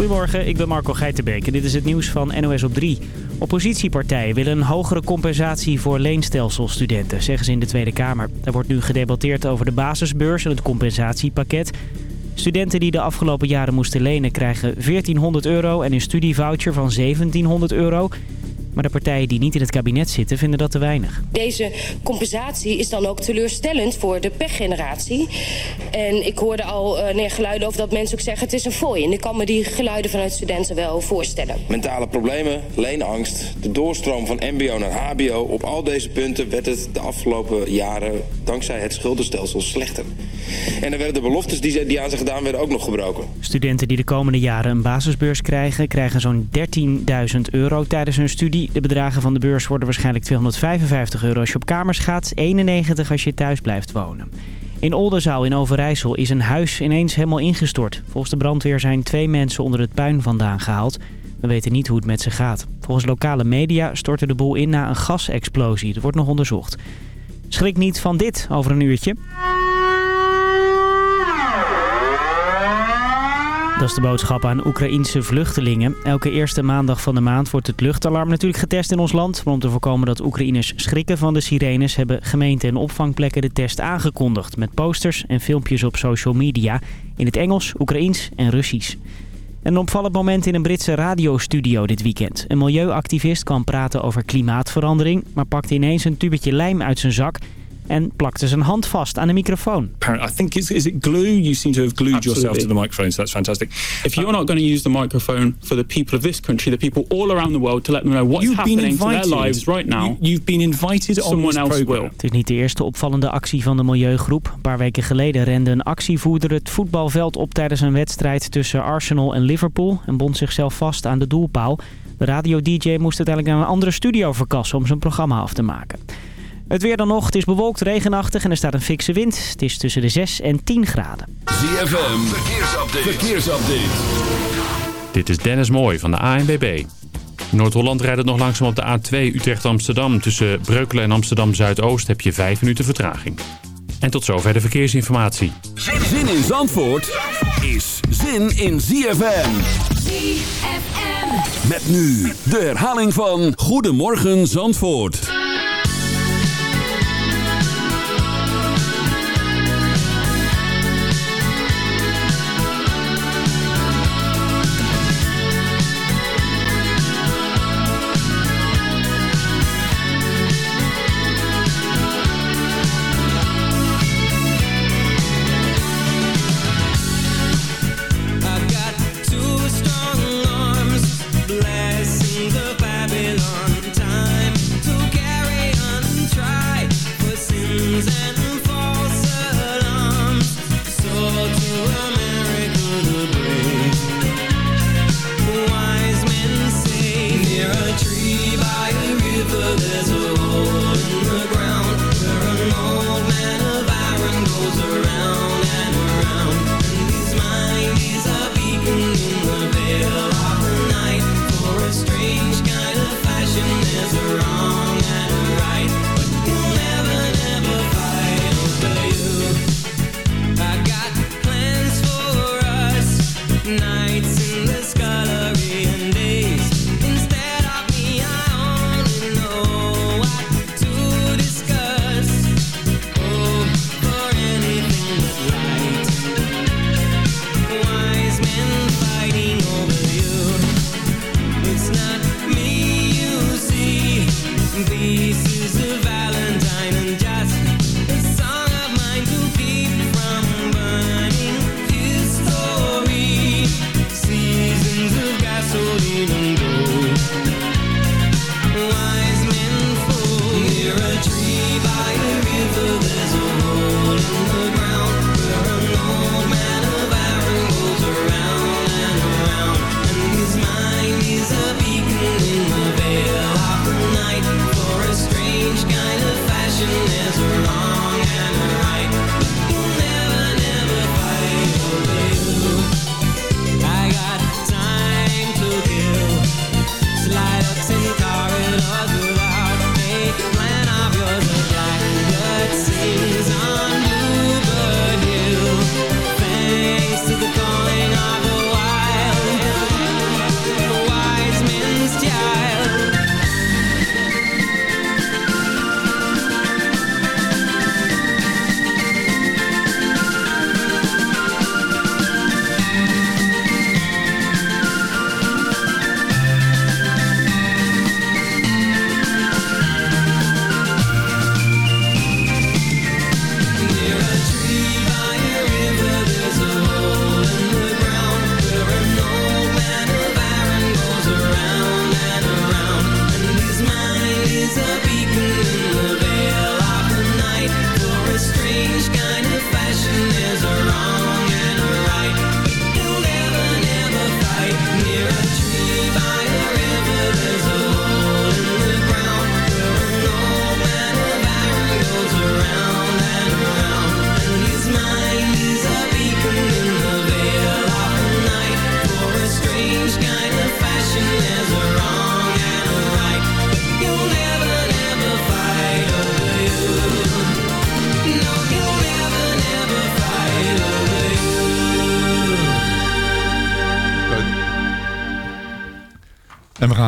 Goedemorgen, ik ben Marco Geitenbeek en dit is het nieuws van NOS op 3. Oppositiepartijen willen een hogere compensatie voor leenstelselstudenten, zeggen ze in de Tweede Kamer. Er wordt nu gedebatteerd over de basisbeurs en het compensatiepakket. Studenten die de afgelopen jaren moesten lenen krijgen 1400 euro en een studievoucher van 1700 euro. Maar de partijen die niet in het kabinet zitten vinden dat te weinig. Deze compensatie is dan ook teleurstellend voor de pechgeneratie. En ik hoorde al uh, geluiden over dat mensen ook zeggen het is een fooi. En ik kan me die geluiden vanuit studenten wel voorstellen. Mentale problemen, leenangst, de doorstroom van mbo naar hbo. Op al deze punten werd het de afgelopen jaren dankzij het schuldenstelsel slechter. En er werden de beloftes die, die aan ze gedaan werden ook nog gebroken. Studenten die de komende jaren een basisbeurs krijgen... krijgen zo'n 13.000 euro tijdens hun studie. De bedragen van de beurs worden waarschijnlijk 255 euro als je op kamers gaat... 91 als je thuis blijft wonen. In Oldenzaal in Overijssel is een huis ineens helemaal ingestort. Volgens de brandweer zijn twee mensen onder het puin vandaan gehaald. We weten niet hoe het met ze gaat. Volgens lokale media stortte de boel in na een gasexplosie. Er wordt nog onderzocht. Schrik niet van dit over een uurtje. Dat is de boodschap aan Oekraïense vluchtelingen. Elke eerste maandag van de maand wordt het luchtalarm natuurlijk getest in ons land. Maar om te voorkomen dat Oekraïners schrikken van de sirenes... hebben gemeenten en opvangplekken de test aangekondigd... met posters en filmpjes op social media in het Engels, Oekraïens en Russisch. Een opvallend moment in een Britse radiostudio dit weekend. Een milieuactivist kwam praten over klimaatverandering... maar pakte ineens een tubetje lijm uit zijn zak en plakte zijn hand vast aan de microfoon. I think is, is it glue? You seem to have glued Absolutely. yourself to the microphone, so that's fantastic. If you're not going to use the microphone for the people of this country, the people all around the world, to let them know what's you've happening to their lives right now, you, have been invited someone on else will. Het is niet de eerste opvallende actie van de milieugroep. Een paar weken geleden rende een actievoerder het voetbalveld op tijdens een wedstrijd tussen Arsenal en Liverpool en bond zichzelf vast aan de doelpaal. De radio-dj moest uiteindelijk naar een andere studio verkassen om zijn programma af te maken. Het weer dan nog. Het is bewolkt, regenachtig en er staat een fikse wind. Het is tussen de 6 en 10 graden. ZFM, verkeersupdate. verkeersupdate. Dit is Dennis Mooij van de ANWB. Noord-Holland rijdt het nog langzaam op de A2 Utrecht-Amsterdam. Tussen Breukelen en Amsterdam-Zuidoost heb je 5 minuten vertraging. En tot zover de verkeersinformatie. Zin in Zandvoort is zin in ZFM. ZFM. Met nu de herhaling van Goedemorgen Zandvoort.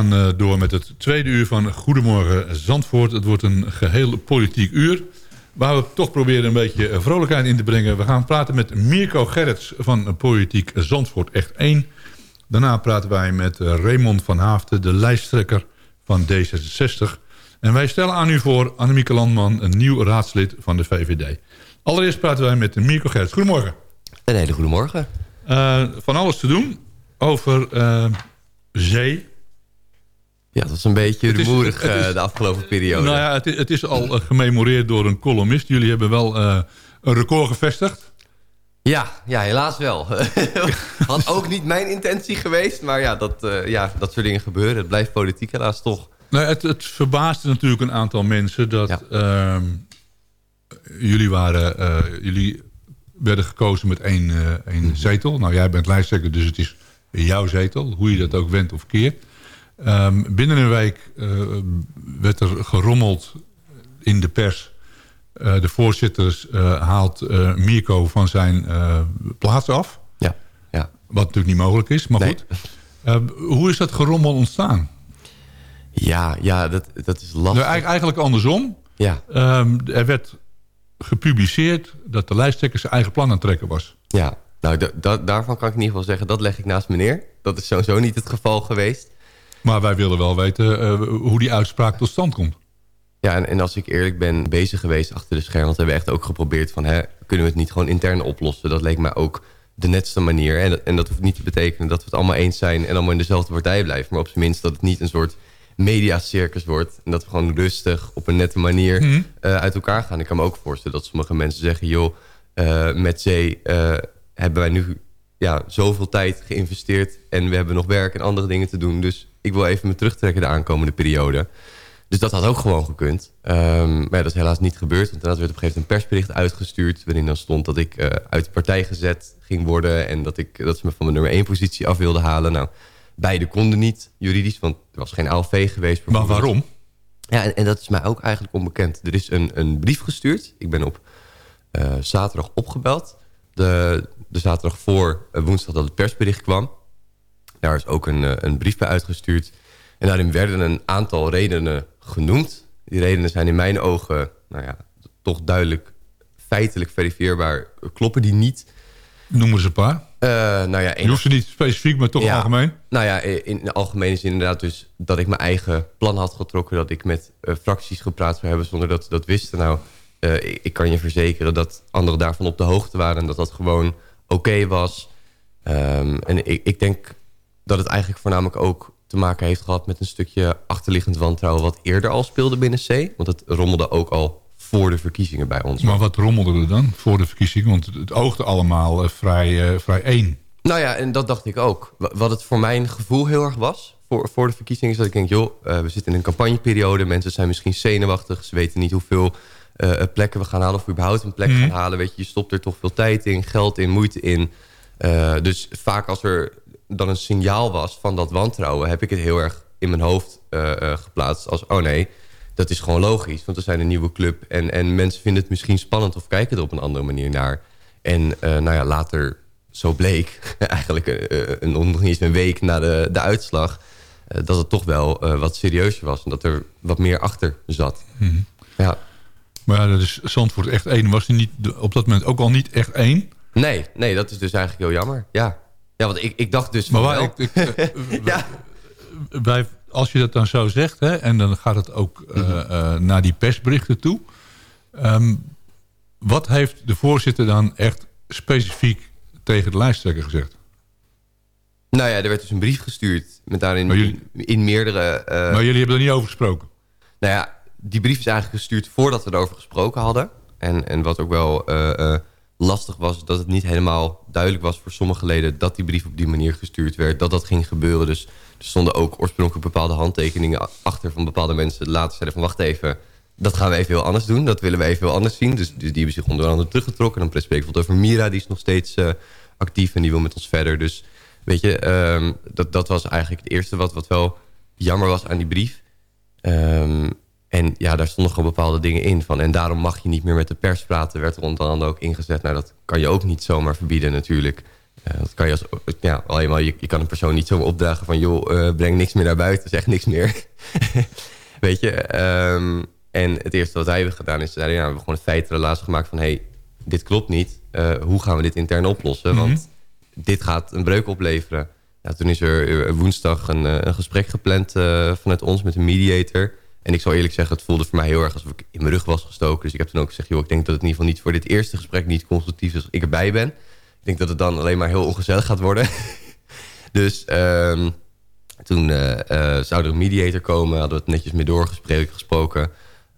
Gaan uh, door met het tweede uur van Goedemorgen Zandvoort. Het wordt een geheel politiek uur. Waar we toch proberen een beetje vrolijkheid in te brengen. We gaan praten met Mirko Gerrits van Politiek Zandvoort Echt 1. Daarna praten wij met Raymond van Haafden, de lijsttrekker van D66. En wij stellen aan u voor Annemieke Landman, een nieuw raadslid van de VVD. Allereerst praten wij met Mirko Gerrits. Goedemorgen. Een hele goede morgen. Uh, van alles te doen over uh, zee, ja, dat is een beetje rumoerig uh, de afgelopen periode. Nou ja, het is, het is al uh, gememoreerd door een columnist. Jullie hebben wel uh, een record gevestigd. Ja, ja helaas wel. Had ook niet mijn intentie geweest. Maar ja dat, ja, dat soort dingen gebeuren. Het blijft politiek helaas toch. Nou, het, het verbaasde natuurlijk een aantal mensen... dat ja. Ehm, jullie, waren, jullie werden gekozen met één, één mhm. zetel. Nou, jij bent lijsttrekker, dus het is jouw zetel. Hoe je dat ook wendt of keert. Um, binnen een week uh, werd er gerommeld in de pers. Uh, de voorzitter uh, haalt Mirko van zijn plaats af. Ja, ja. Wat natuurlijk niet mogelijk is, maar nee. goed. Ehm, hoe is dat gerommel ontstaan? Ja, ja dat, dat is lastig. Nou, eigenlijk andersom. Ja. Um, er werd gepubliceerd dat de lijsttrekker zijn eigen plan aan het trekken was. Ja, nou daarvan kan ik in ieder geval zeggen... dat leg ik naast meneer. Dat is sowieso niet het geval geweest. Maar wij willen wel weten uh, hoe die uitspraak tot stand komt. Ja, en, en, als ik eerlijk ben bezig geweest achter de schermen... want we hebben echt ook geprobeerd van... Hè, kunnen we het niet gewoon intern oplossen? Dat leek mij ook de netste manier. En dat, en dat hoeft niet te betekenen dat we het allemaal eens zijn... en allemaal in dezelfde partij blijven. Maar op zijn minst dat het niet een soort mediacircus wordt. En dat we gewoon rustig op een nette manier mm -hmm. uh, uit elkaar gaan. Ik kan me ook voorstellen dat sommige mensen zeggen... joh, uh, met zee hebben wij nu ja, zoveel tijd geïnvesteerd... en we hebben nog werk en andere dingen te doen. Dus ik wil even me terugtrekken de aankomende periode. Dus dat had ook gewoon gekund. Um, maar ja, dat is helaas niet gebeurd. Want daarna werd op een gegeven moment een persbericht uitgestuurd... waarin dan stond dat ik uh, uit de partij gezet ging worden... en dat, ik, dat ze me van de nummer 1 positie af wilden halen. Nou, beide konden niet juridisch, want er was geen ALV geweest. Maar waarom? Ja, en, en, dat is mij ook eigenlijk onbekend. Er is een, een brief gestuurd. Ik ben op uh, zaterdag opgebeld. De, de zaterdag voor uh, woensdag dat het persbericht kwam. Daar is ook een, eh, een brief bij uitgestuurd. En daarin werden een aantal redenen genoemd. Die redenen zijn in mijn ogen nou ja, toch duidelijk feitelijk verifieerbaar. Kloppen die niet? Noemen ze een paar. Uh, nou ja, Je hoeft ze niet specifiek, maar toch ja, algemeen? Nou ja, in de algemeen is inderdaad dus dat ik mijn eigen plan had getrokken. Dat ik met uh, fracties gepraat zou hebben zonder dat ze dat wisten. Nou, uh, ik, ik, kan je verzekeren dat anderen daarvan op de hoogte waren. En dat dat gewoon oké okay was. Um, en ik, ik denk dat het eigenlijk voornamelijk ook te maken heeft gehad... met een stukje achterliggend wantrouwen... wat eerder al speelde binnen C. Want het rommelde ook al voor de verkiezingen bij ons. Maar wat rommelde er dan voor de verkiezingen? Want het oogde allemaal uh, vrij, uh, vrij één. Nou ja, en dat dacht ik ook. Wat het voor mijn gevoel heel erg was voor, voor de verkiezingen... is dat ik denk, joh, uh, we zitten in een campagneperiode. Mensen zijn misschien zenuwachtig. Ze weten niet hoeveel plekken we gaan halen... of we überhaupt een plek mm. gaan halen. Weet je, je stopt er toch veel tijd in, geld in, moeite in. dus vaak als er dan een signaal was van dat wantrouwen... heb ik het heel erg in mijn hoofd uh, uh, geplaatst als... oh nee, dat is gewoon logisch, want we zijn een nieuwe club... en, en mensen vinden het misschien spannend of kijken er op een andere manier naar. En uh, nou ja, later zo bleek, eigenlijk een, nog niet eens een week na de, de uitslag... dat het toch wel wat serieuzer was en dat er wat meer achter zat. Mm -hmm. Ja. Maar ja, dat is Zandvoort echt één. Was hij niet op dat moment ook al niet echt één? Nee, nee, dat is dus eigenlijk heel jammer. Ja. Ja, want ik, ik dacht dus... Maar ik, ik, ja. wij, als je dat dan zo zegt, hè, en dan gaat het ook uh, uh, naar die persberichten toe. Um, wat heeft de voorzitter dan echt specifiek tegen de lijsttrekker gezegd? Nou ja, er werd dus een brief gestuurd met daarin jullie, in, meerdere... Uh, maar jullie hebben er niet over gesproken? Nou ja, die brief is eigenlijk gestuurd voordat we erover gesproken hadden. En, en wat ook wel lastig was dat het niet helemaal duidelijk was voor sommige leden... dat die brief op die manier gestuurd werd, dat dat ging gebeuren. Dus er stonden ook oorspronkelijk bepaalde handtekeningen achter van bepaalde mensen. Later zeiden van wacht even, dat gaan we even heel anders doen. Dat willen we even heel anders zien. Dus, die hebben zich onder andere teruggetrokken. En dan ik bijvoorbeeld over Mira, die is nog steeds uh, actief en die wil met ons verder. Dus weet je, um, dat, dat was eigenlijk het eerste wat, wat wel jammer was aan die brief. Um, en ja, daar stonden gewoon bepaalde dingen in van. En daarom mag je niet meer met de pers praten. Werd er onder andere ook ingezet. Nou, dat kan je ook niet zomaar verbieden natuurlijk. dat kan je als... Ja, alleen maar, je, je kan een persoon niet zo opdragen van... joh, breng niks meer naar buiten, zeg niks meer. Weet je? Ehm, en het eerste wat wij hebben gedaan is... Ja, we hebben gewoon een feitenrelatie gemaakt van... hey, dit klopt niet. hoe gaan we dit intern oplossen? Mhm. Want dit gaat een breuk opleveren. Ja, toen is er woensdag een, een gesprek gepland vanuit ons met een mediator... En ik zal eerlijk zeggen, het voelde voor mij heel erg alsof ik in mijn rug was gestoken. Dus ik heb toen ook gezegd, joh, ik denk dat het in ieder geval niet voor dit eerste gesprek niet constructief is als ik erbij ben. Ik denk dat het dan alleen maar heel ongezellig gaat worden. dus uh, toen uh, uh, zou er een mediator komen, hadden we het netjes mee doorgesproken.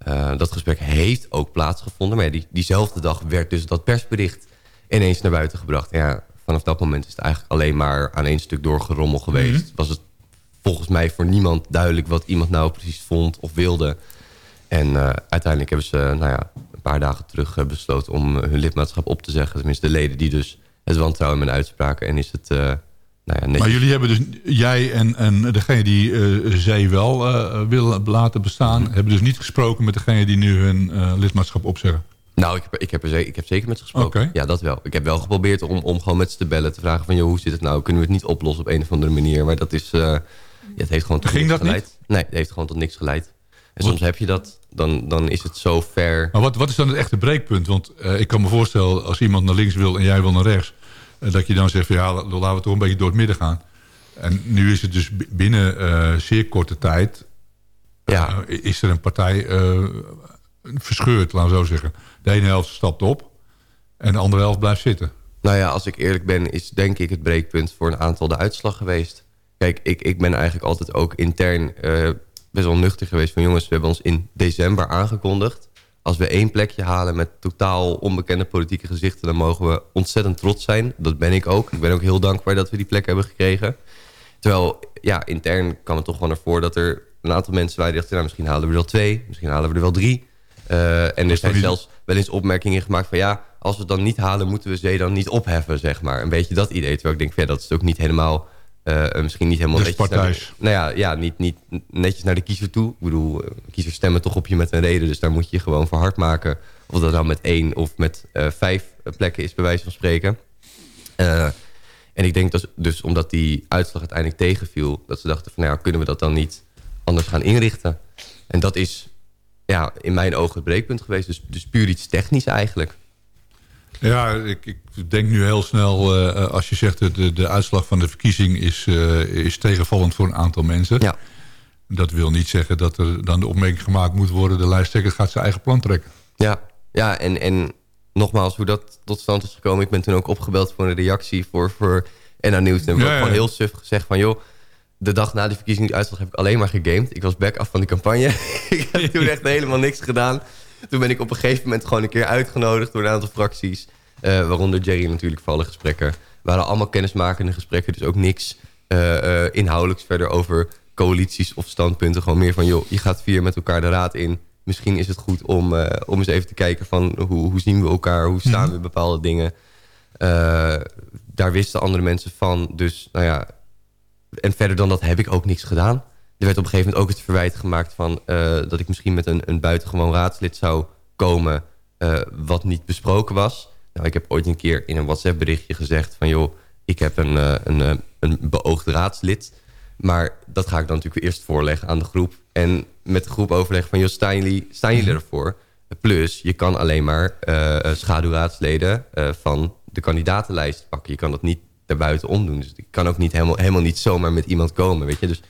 Uh, dat gesprek heeft ook plaatsgevonden. Maar die, diezelfde dag werd dus dat persbericht ineens naar buiten gebracht. Ja, vanaf dat moment is het eigenlijk alleen maar aan één stuk doorgerommel geweest. Mhm. Was het volgens mij voor niemand duidelijk wat iemand nou precies vond of wilde. En uh, uiteindelijk hebben ze nou ja, een paar dagen terug uh, besloten om hun lidmaatschap op te zeggen. Tenminste de leden die dus het wantrouwen in mijn uitspraken. En is het... Uh, nou ja, maar jullie hebben dus, jij en, en degene die zij wel willen laten bestaan... hebben dus niet gesproken met degene die nu hun lidmaatschap opzeggen? Nou, ik heb, ik, heb er zeker, ik heb zeker met ze gesproken. Ja, dat wel. Ik heb wel geprobeerd om, om gewoon met ze te bellen. Te vragen van, joh, hoe zit het nou? Kunnen we het niet oplossen op een of andere manier? Maar dat is... Ja, het heeft gewoon tot Ging niks dat geleid. Niet? Nee, het heeft gewoon tot niks geleid. En soms heb je dat, dan, dan is het zo ver. Maar wat, wat is dan het echte breekpunt? Want uh, ik kan me voorstellen, als iemand naar links wil en jij wil naar rechts... Uh, dat je dan zegt, van, ja, laten we toch een beetje door het midden gaan. En nu is het dus binnen uh, zeer korte tijd... Ja. is er een partij verscheurd, laten we zo zeggen. De ene helft stapt op en de andere helft blijft zitten. Nou ja, als ik eerlijk ben, is denk ik het breekpunt voor een aantal de uitslag geweest. Kijk, ik, ik ben eigenlijk altijd ook intern uh, best wel nuchter geweest van... jongens, we hebben ons in december aangekondigd. Als we één plekje halen met totaal onbekende politieke gezichten... dan mogen we ontzettend trots zijn. Dat ben ik ook. Ik ben ook heel dankbaar dat we die plek hebben gekregen. Terwijl, ja, intern kwam het toch wel naar voren... dat er een aantal mensen die dachten... Nou, misschien halen we er wel twee, misschien halen we er wel drie... Uh, en er zijn zelfs wel eens opmerkingen gemaakt van... ja, als we het dan niet halen, moeten we ze dan niet opheffen, zeg maar. Een beetje dat idee. Terwijl ik denk, ja, dat is ook niet helemaal uh, misschien niet helemaal netjes naar de, nou ja, ja niet, niet netjes naar de kiezer toe. Ik bedoel, uh, kiezers stemmen toch op je met een reden. Dus daar moet je je gewoon voor hard maken. Of dat nou met één of met uh, vijf plekken is, bij wijze van spreken. en ik denk dat dus omdat die uitslag uiteindelijk tegenviel... dat ze dachten van, nou ja, kunnen we dat dan niet anders gaan inrichten? En dat is ja, in mijn ogen het breekpunt geweest. Dus, dus puur iets technisch eigenlijk. Ja, ik, ik, denk nu heel snel, uh, als je zegt... De, de uitslag van de verkiezing is, uh, is tegenvallend voor een aantal mensen. Ja. Dat wil niet zeggen dat er dan de opmerking gemaakt moet worden... de lijsttrekker gaat zijn eigen plan trekken. Ja, ja en, en nogmaals, hoe dat tot stand is gekomen... ik ben toen ook opgebeld voor een reactie voor, voor NA Nieuws. En we ja, ja. gewoon heel suf gezegd van... joh, de dag na de verkiezingsuitslag heb ik alleen maar gegamed. Ik was back af van die campagne. ik heb toen echt helemaal niks gedaan... Toen ben ik op een gegeven moment gewoon een keer uitgenodigd door een aantal fracties. Uh, waaronder Jerry natuurlijk voor alle gesprekken. waren allemaal kennismakende gesprekken, dus ook niks uh, uh, inhoudelijks verder over coalities of standpunten. Gewoon meer van, joh, je gaat vier met elkaar de raad in. Misschien is het goed om, om eens even te kijken van hoe, hoe zien we elkaar, hoe staan we in bepaalde dingen. daar wisten andere mensen van, dus nou ja... En verder dan dat heb ik ook niks gedaan. Er werd op een gegeven moment ook het verwijt gemaakt van... Dat ik misschien met een, een buitengewoon raadslid zou komen... Wat niet besproken was. Nou, ik heb ooit een keer in een WhatsApp berichtje gezegd van... joh, ik heb een, uh, een, een beoogd raadslid. Maar dat ga ik dan natuurlijk eerst voorleggen aan de groep. En met de groep overleggen van... joh, staan jullie, staan jullie ervoor? Plus, je kan alleen maar schaduwraadsleden van de kandidatenlijst pakken. Je kan dat niet daarbuiten omdoen. Dus ik kan ook niet helemaal, helemaal niet zomaar met iemand komen, weet je. Dus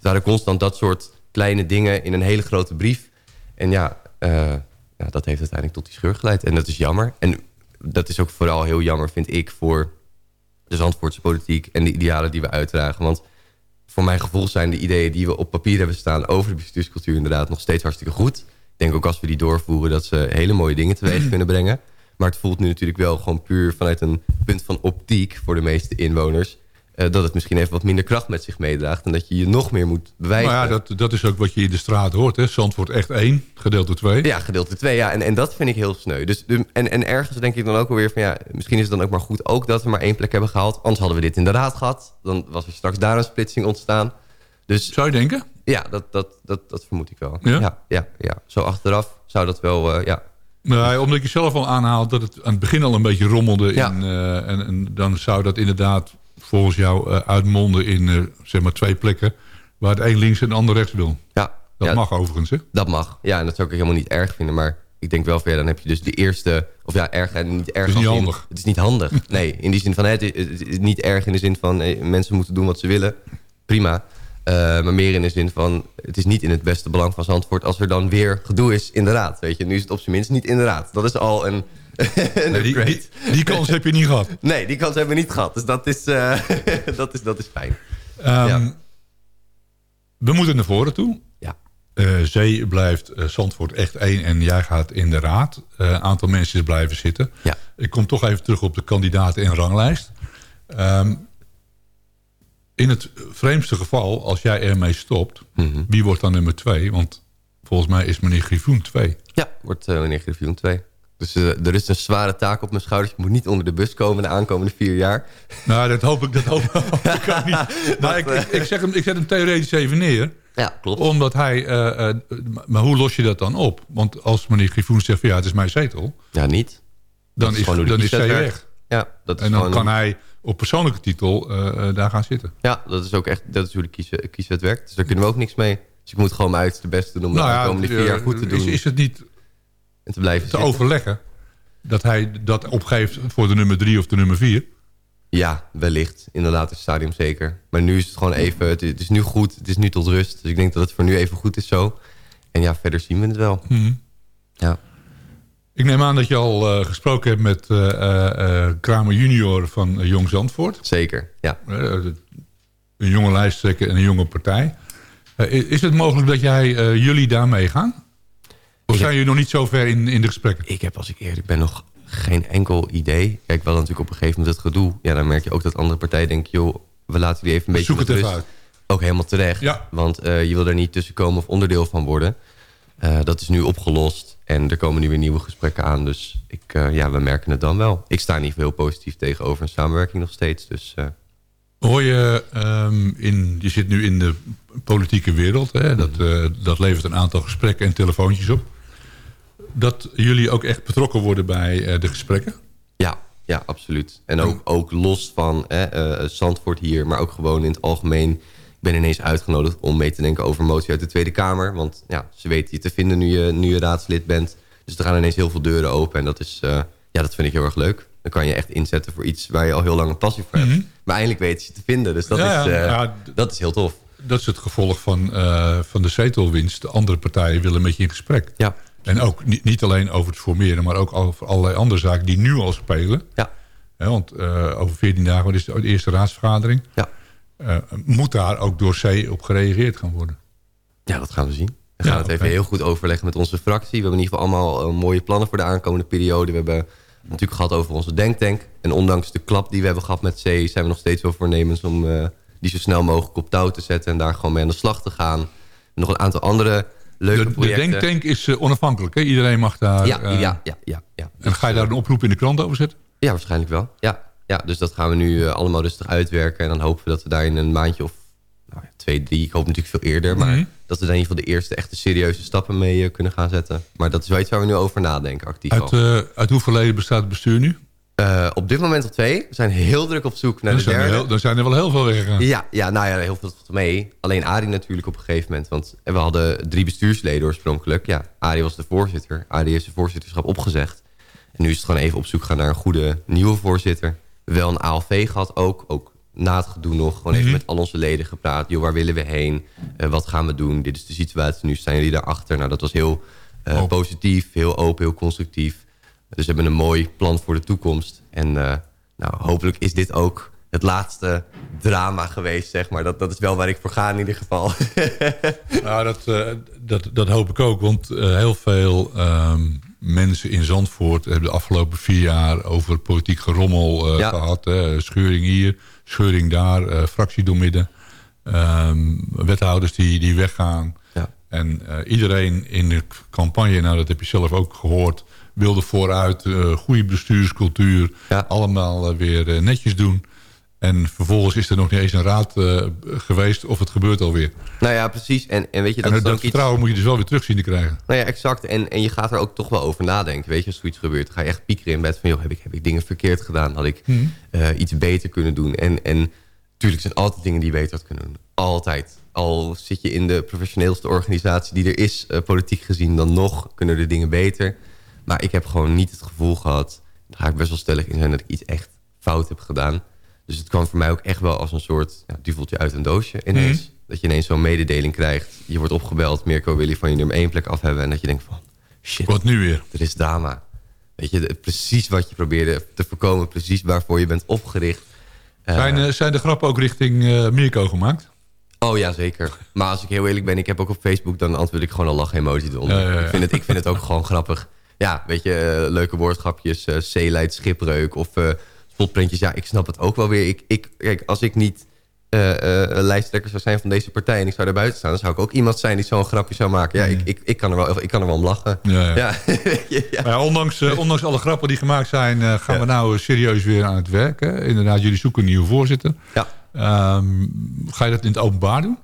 waren constant dat soort kleine dingen in een hele grote brief. En ja, uh, ja, dat heeft uiteindelijk tot die scheur geleid. En dat is jammer. En dat is ook vooral heel jammer, vind ik, voor de Zandvoortse politiek... en de idealen die we uitdragen. Want voor mijn gevoel zijn de ideeën die we op papier hebben staan... over de bestuurscultuur inderdaad nog steeds hartstikke goed. Ik denk ook als we die doorvoeren dat ze hele mooie dingen teweeg kunnen brengen. Maar het voelt nu natuurlijk wel gewoon puur vanuit een punt van optiek... voor de meeste inwoners dat het misschien even wat minder kracht met zich meedraagt... en dat je je nog meer moet bewijzen. Maar ja, dat, dat is ook wat je in de straat hoort. Hè? Zandvoort echt één, gedeelte twee. Ja, gedeelte twee, ja. En, en dat vind ik heel sneu. Dus, en, en ergens denk ik dan ook alweer van... ja, misschien is het dan ook maar goed ook dat we maar één plek hebben gehaald. Anders hadden we dit in de raad gehad. Dan was er straks daar een splitsing ontstaan. Dus, zou je denken? Ja, dat, dat, dat, dat vermoed ik wel. Ja? Ja, ja, Zo achteraf zou dat wel... Uh, ja, Nee, omdat je zelf al aanhaalt dat het aan het begin al een beetje rommelde. Ja. In, eh, en, en dan zou dat inderdaad volgens jou eh, uitmonden in eh, zeg maar twee plekken... waar het een links en de ander rechts wil. Ja, Dat ja, mag overigens, hè? Dat mag. Ja, en dat zou ik helemaal niet erg vinden. Maar ik denk wel van ja, dan heb je dus de eerste... Of ja, erg en niet erg. Het is niet in- handig. het is niet handig. Nee, in die zin van... Het is, het is niet erg in de zin van... eh, mensen moeten doen wat ze willen. Prima. Maar meer in de zin van... Het is niet in het beste belang van Zandvoort... als er dan weer gedoe is in de raad. Weet je, nu is het op zijn minst niet in de raad. Dat is al een... Nee, die, upgrade. die, die kans heb je niet gehad. Nee, die kans hebben we niet gehad. Dus dat is, eh, dat is, dat is fijn. Ehm, Ja. We moeten naar voren toe. Ja. Eh, Zee blijft eh, Zandvoort echt één en jij gaat in de raad. Een aantal mensen is blijven zitten. Ja. Ik kom toch even terug op de kandidaten en ranglijst. Ehm, in het vreemdste geval, als jij ermee stopt... Mhm. wie wordt dan nummer twee? Want volgens mij is meneer Grifoen twee. Ja, wordt uh, meneer Griffioen 2. Dus uh, er is een zware taak op mijn schouders. Je moet niet onder de bus komen de aankomende vier jaar. Nou, dat hoop ik, dat hoop, ik ook niet. Maar ik, ik, ik, zeg hem, ik zet hem theoretisch even neer. Ja, klopt. Omdat hij... Uh, uh, maar hoe los je dat dan op? Want als meneer Grifoen zegt van ja, het is mijn zetel. Ja, niet. Dan is, dan is hij weg. Ja, dat is en dan kan een... hij op persoonlijke titel daar gaan zitten. Ja, dat is ook echt dat is hoe de kiezen, kieswet werkt. Dus daar kunnen we ook niks mee. Dus ik moet gewoon mijn uiterste best doen om nou de ja, komende vier jaar goed te doen. Is, is het niet en te, blijven te overleggen dat hij dat opgeeft voor de nummer drie of de nummer vier? Ja, wellicht. Inderdaad, het stadium zeker. Maar nu is het gewoon even... Het, het, is nu goed, het is nu tot rust. Dus ik denk dat het voor nu even goed is zo. En ja, verder zien we het wel. Hmm. Ja. Ik neem aan dat je al uh, gesproken hebt met uh, uh, Kramer junior van Jong Zandvoort. Zeker, ja. een jonge lijsttrekker en een jonge partij. is het mogelijk dat jij jullie daarmee gaan? Of zijn jullie nog niet zo ver in, in de gesprekken? Ik heb, als ik eerlijk ben, nog geen enkel idee. Kijk, wel natuurlijk op een gegeven moment het gedoe. Ja, dan merk je ook dat andere partijen denken... joh, we laten die even een beetje Zoek het even uit. Ook helemaal terecht. Ja. Want uh, je wil er niet tussen komen of onderdeel van worden. Uh, dat is nu opgelost. En er komen nu weer nieuwe gesprekken aan. Dus ik, uh, ja, we merken het dan wel. Ik sta niet veel positief tegenover een samenwerking nog steeds. Dus. Hoor je, um, in, je zit nu in de politieke wereld. Hè? Dat, dat levert een aantal gesprekken en telefoontjes op dat jullie ook echt betrokken worden bij uh, de gesprekken? Ja, ja, absoluut. En ook, ook los van eh, uh, Zandvoort hier, maar ook gewoon in het algemeen. Ik ben ineens uitgenodigd om mee te denken over motie uit de Tweede Kamer. Want ja, ze weten je te vinden nu je, nu je raadslid bent. Dus er gaan ineens heel veel deuren open. En dat, is, ja, dat vind ik heel erg leuk. Dan kan je echt inzetten voor iets waar je al heel lang een passie voor hebt. Mm -hmm. Maar eindelijk weten ze je te vinden. Dus dat, ja, is, ja, dat is heel tof. Dat is het gevolg van, van de zetelwinst. De andere partijen willen met je in gesprek. Ja. En ook niet, niet alleen over het formeren, maar ook over allerlei andere zaken die nu al spelen. Ja. He, want uh, over 14 dagen is de eerste raadsvergadering. Ja. Uh, moet daar ook door C op gereageerd gaan worden? Ja, dat gaan we zien. We gaan ja, het even heel goed overleggen met onze fractie. We hebben in ieder geval allemaal uh, mooie plannen voor de aankomende periode. We hebben natuurlijk gehad over onze denktank. En ondanks de klap die we hebben gehad met C... zijn we nog steeds wel voornemens om uh, die zo snel mogelijk op touw te zetten... en daar gewoon mee aan de slag te gaan. En nog een aantal andere leuke de, projecten. De denktank is uh, onafhankelijk, hè? Iedereen mag daar... Ja, uh, ja, ja, ja, ja. Dus, en ga je daar een oproep in de krant over zetten? Ja, waarschijnlijk wel. Ja, ja dus dat gaan we nu allemaal rustig uitwerken. En dan hopen we dat we daar in een maandje of nou, twee, drie... Ik hoop natuurlijk veel eerder. Maar mm -hmm. dat we daar in ieder geval de eerste echte serieuze stappen mee kunnen gaan zetten. Maar dat is wel iets waar we nu over nadenken, actief uit, uit hoeveel leden bestaat het bestuur nu? Uh, op dit moment twee. We zijn heel druk op zoek naar de derde. Heel, er zijn er wel heel veel weggegaan. Ja, ja, nou ja, heel veel mee. Alleen Arie natuurlijk op een gegeven moment. Want we hadden drie bestuursleden oorspronkelijk. Ja, Arie was de voorzitter. Arie heeft zijn voorzitterschap opgezegd. En nu is het gewoon even op zoek gaan naar een goede nieuwe voorzitter. Wel een ALV gehad ook. Ook na het gedoe nog. Gewoon even mm -hmm. met al onze leden gepraat. Joh, waar willen we heen? Uh, wat gaan we doen? Dit is de situatie. Nu staan jullie daarachter. Nou, dat was heel uh, positief. Heel open, heel constructief. Dus we hebben een mooi plan voor de toekomst. En uh, nou, hopelijk is dit ook het laatste drama geweest, zeg maar. Dat, dat is wel waar ik voor ga in ieder geval. nou, dat, dat, dat hoop ik ook. Want heel veel um, mensen in Zandvoort... hebben de afgelopen vier jaar over politiek gerommel ja. gehad. Hè. Scheuring hier, scheuring daar, fractie doormidden. Um, wethouders die, die weggaan. Ja. En iedereen in de campagne, nou dat heb je zelf ook gehoord wilde vooruit, uh, goede bestuurscultuur. Ja. Allemaal uh, weer uh, netjes doen. En vervolgens is er nog niet eens een raad uh, geweest of het gebeurt alweer. Nou ja, precies. En, en weet je, dat, en dat vertrouwen moet je dus wel weer terug zien te krijgen. Nou ja, exact. En, en je gaat er ook toch wel over nadenken. Weet je, als zoiets gebeurt, dan ga je echt piekeren in bed van... joh, heb ik, heb ik dingen verkeerd gedaan? Had ik hmm. uh, iets beter kunnen doen? En, en natuurlijk zijn altijd dingen die je beter had kunnen doen. Altijd. Al zit je in de professioneelste organisatie die er is, uh, politiek gezien... dan nog kunnen de dingen beter. Maar ik heb gewoon niet het gevoel gehad... daar ga ik best wel stellig in zijn dat ik iets echt fout heb gedaan... Dus het kwam voor mij ook echt wel als een soort ja, duveltje uit een doosje ineens. Mhm. Dat je ineens zo'n mededeling krijgt. Je wordt opgebeld, Mirko wil je van je nummer één plek af hebben. En dat je denkt van, shit. Wat nu weer? Er is Dama. Weet je, precies wat je probeerde te voorkomen. Precies waarvoor je bent opgericht. Uh, zijn, uh, zijn de grappen ook richting uh, Mirko gemaakt? Oh ja, zeker. Maar als ik heel eerlijk ben, ik heb ook op Facebook... dan antwoord ik gewoon een lach-emoji eronder. Ja. Ik, vind het, ik vind het ook gewoon grappig. Ja, weet je, leuke woordgrapjes. Zeeleid, schipbreuk of spotprintjes, ja, ik snap het ook wel weer. Ik, ik, kijk, als ik niet uh, uh, lijsttrekker zou zijn van deze partij... en ik zou daar buiten staan... dan zou ik ook iemand zijn die zo'n grapje zou maken. Ja, ik, ik, ik, kan er wel, ik kan er wel om lachen. Ja, ja. ondanks, uh, ondanks alle grappen die gemaakt zijn... gaan we nou serieus weer aan het werk. Hè? Inderdaad, jullie zoeken een nieuwe voorzitter. Ja. Um, ga je dat in het openbaar doen?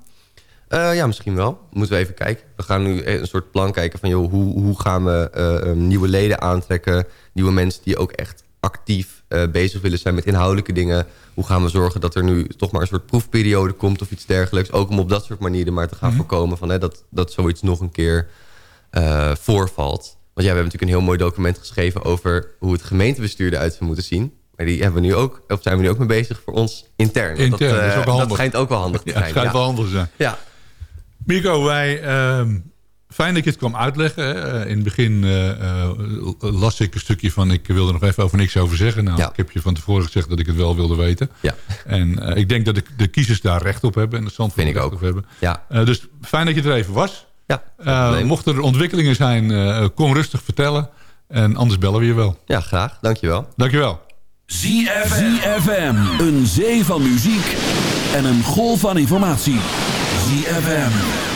ja, misschien wel. Moeten we even kijken. We gaan nu een soort plan kijken van... Joh, hoe, hoe gaan we nieuwe leden aantrekken... nieuwe mensen die ook echt actief uh, bezig willen zijn met inhoudelijke dingen. Hoe gaan we zorgen dat er nu toch maar een soort proefperiode komt of iets dergelijks. Ook om op dat soort manieren maar te gaan mhm. voorkomen van, hè, dat, dat zoiets nog een keer uh, voorvalt. Want ja, we hebben natuurlijk een heel mooi document geschreven over hoe het gemeentebestuur eruit zou moeten zien. Maar die hebben we nu ook, of zijn we nu ook mee bezig voor ons intern. intern dat, uh, dat, is ook wel dat schijnt ook wel handig te zijn. Ja, het schijnt wel handig te zijn. Ja. Mico, wij ehm, Fijn dat je het kwam uitleggen. Eh, in het begin uh, las ik een stukje van... ik wilde er nog even over niks over zeggen. Nou, ik heb je van tevoren gezegd dat ik het wel wilde weten. Ja. En ik denk dat de, de, kiezers daar recht op hebben. En de stand recht ook. op hebben. Ja. dus fijn dat je er even was. Ja, mochten er ontwikkelingen zijn, kom rustig vertellen. En anders bellen we je wel. Ja, graag. Dankjewel. Dankjewel. ZFM. Een zee van muziek en een golf van informatie. ZFM.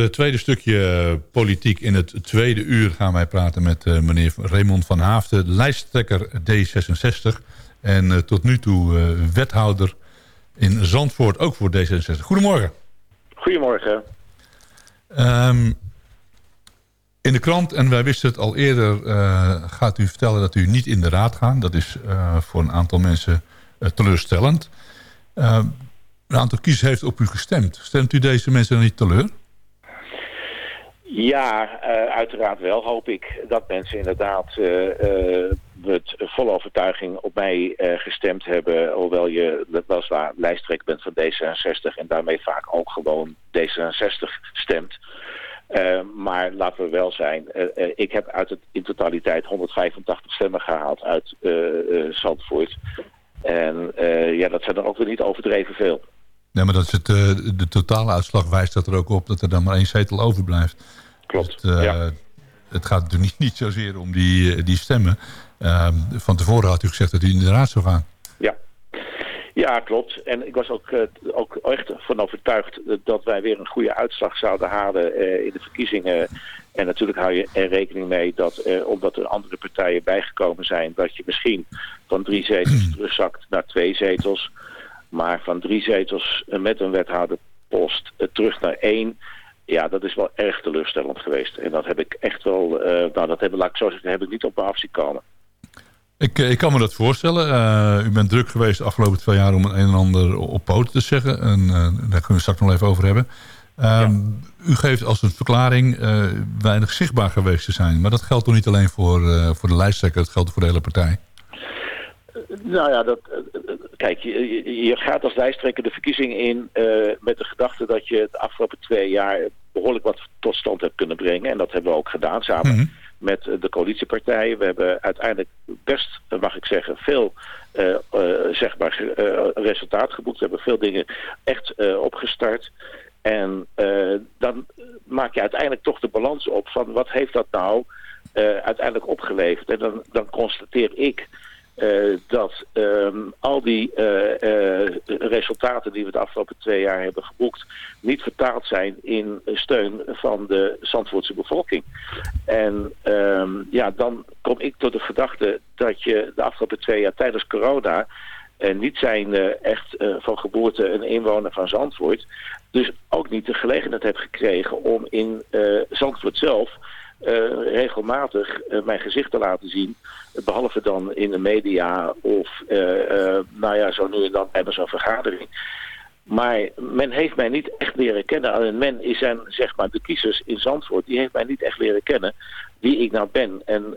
Het tweede stukje politiek in het tweede uur gaan wij praten met meneer Raymond van Haafden, lijsttrekker D66 en tot nu toe wethouder in Zandvoort, ook voor D66. Goedemorgen. Goedemorgen. Um, in de krant, en wij wisten het al eerder, uh, gaat u vertellen dat u niet in de raad gaat. Dat is uh, voor een aantal mensen uh, teleurstellend. een aantal kiezers heeft op u gestemd. Stemt u deze mensen dan niet teleur? Ja, uiteraard wel hoop ik dat mensen inderdaad met volle overtuiging op mij gestemd hebben. Hoewel je weliswaar lijsttrekker bent van D66 en daarmee vaak ook gewoon D66 stemt. Maar laten we wel zijn, ik heb uit het, in totaliteit 185 stemmen gehaald uit Zandvoort. En ja, dat zijn er ook weer niet overdreven veel. Nee, maar dat is het, de totale uitslag wijst dat er ook op dat er dan maar één zetel overblijft. Klopt, het, ja. Het gaat er niet, niet zozeer om die, die stemmen. Ehm, van tevoren had u gezegd dat u in de raad zou gaan. Ja, ja, klopt. En ik was ook, ook echt van overtuigd dat wij weer een goede uitslag zouden halen in de verkiezingen. En natuurlijk hou je er rekening mee dat, omdat er andere partijen bijgekomen zijn, dat je misschien van drie zetels terugzakt naar twee zetels. Maar van drie zetels met een wethouderpost terug naar één. Ja, dat is wel erg teleurstellend geweest. En dat heb ik echt wel, nou dat heb, laat ik zo zeggen, heb ik niet op me af zien komen. Ik, eh, ik kan me dat voorstellen. Uh, u bent druk geweest de afgelopen twee jaar om een en ander op poten te zeggen. En uh, daar kunnen we straks nog even over hebben. Ja. U geeft als een verklaring weinig zichtbaar geweest te zijn. Maar dat geldt toch niet alleen voor, voor de lijsttrekker, dat geldt voor de hele partij? Nou ja, dat, kijk, je, je gaat als lijsttrekker de verkiezing in met de gedachte dat je de afgelopen twee jaar behoorlijk wat tot stand hebt kunnen brengen. En dat hebben we ook gedaan samen. Mm -hmm met de coalitiepartijen. We hebben uiteindelijk best, mag ik zeggen, veel uh, uh, uh, resultaat geboekt. We hebben veel dingen echt opgestart. En dan maak je uiteindelijk toch de balans op van wat heeft dat nou uiteindelijk opgeleverd. En dan, dan constateer ik uh, dat um, al die uh, uh, resultaten die we de afgelopen twee jaar hebben geboekt... niet vertaald zijn in steun van de Zandvoortse bevolking. En um, ja, dan kom ik tot de gedachte dat je de afgelopen twee jaar tijdens corona... niet zijn echt van geboorte een inwoner van Zandvoort... dus ook niet de gelegenheid hebt gekregen om in Zandvoort zelf regelmatig uh, mijn gezicht te laten zien. Behalve dan in de media of uh, nou ja, zo nu en dan hebben zo'n vergadering. Maar men heeft mij niet echt leren kennen. En men is zijn, zeg maar, de kiezers in Zandvoort, die heeft mij niet echt leren kennen wie ik nou ben en,